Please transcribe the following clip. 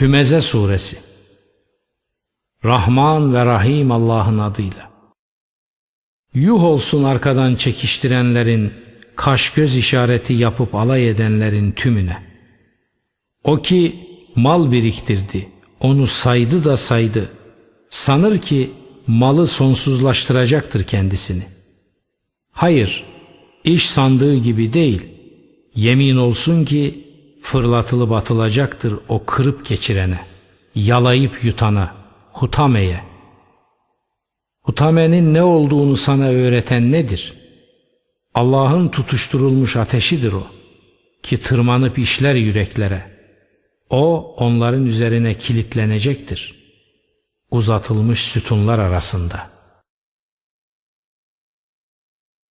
Hümeze Suresi Rahman ve Rahim Allah'ın adıyla. Yuh olsun arkadan çekiştirenlerin, kaş göz işareti yapıp alay edenlerin tümüne. O ki mal biriktirdi, onu saydı da saydı. Sanır ki malı sonsuzlaştıracaktır kendisini. Hayır, iş sandığı gibi değil. Yemin olsun ki fırlatılıp atılacaktır o kırıp geçirene, yalayıp yutana, hutameye. Hutamenin ne olduğunu sana öğreten nedir? Allah'ın tutuşturulmuş ateşidir o, ki tırmanıp işler yüreklere. O onların üzerine kilitlenecektir. Uzatılmış sütunlar arasında.''